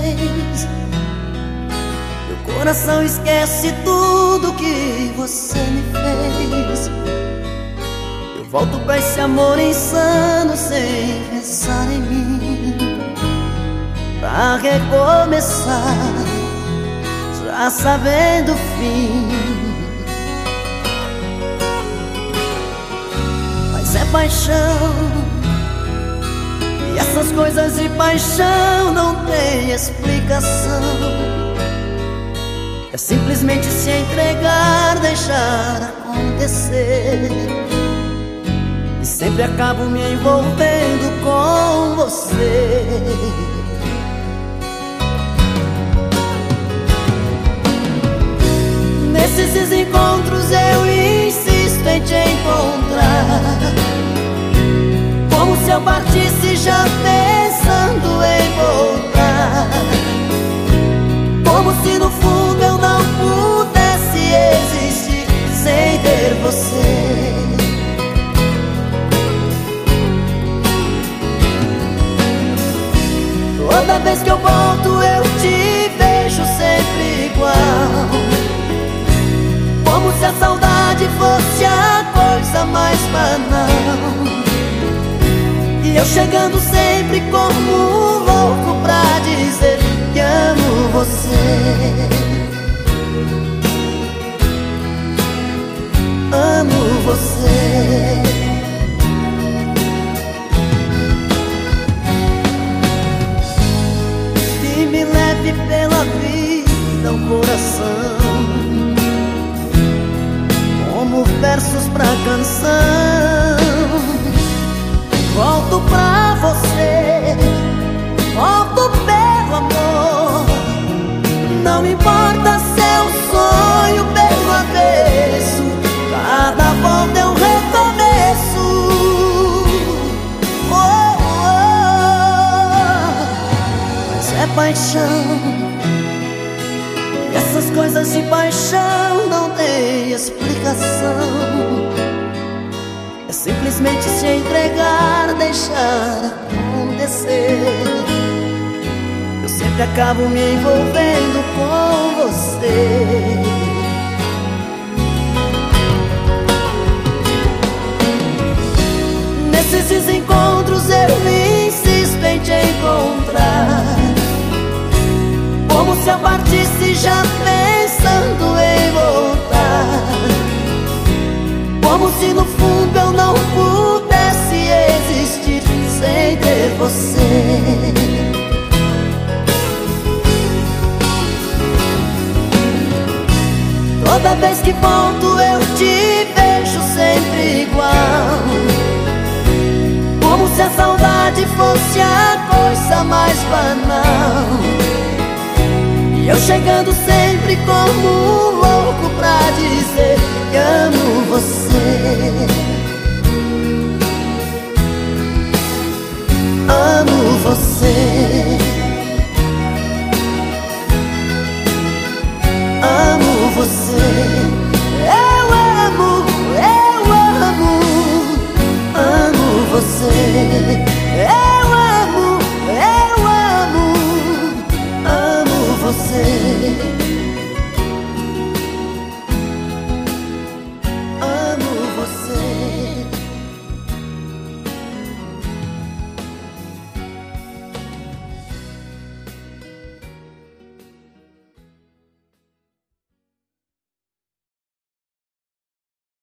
vez. Meu coração esquece tudo que você me fez. Eu volto pra esse amor insano sem pensar em mim. Pra recomeçar, já sabendo o fim. Mas é paixão Coisas de paixão não tem explicação. É simplesmente se entregar, deixar acontecer. E sempre acabo me envolvendo com você. Nesses encontros eu insisto em te encontrar. Como se eu partisse já pensando vez que eu volto eu te vejo sempre igual. Como se a saudade fosse a coisa mais banal. E eu chegando sempre como louco pra dizer que amo você. Amo você. Vida o coração. Como versos pra canção. Volto pra você. Volto pelo amor. Não importa se é um sonho pelo avesso. Cada volta é um recomeço. Oh, oh. Mas é paixão. Coisas de paixão não tem explicação. É simplesmente se entregar, deixar acontecer. Eu sempre acabo me envolvendo com você. Se no fundo eu não pudesse existir sem ter você. Toda vez que volto eu te vejo sempre igual. Como se a saudade fosse a coisa mais banal. E eu chegando sempre como louco pra dizer amo você. Amo você. Amo você.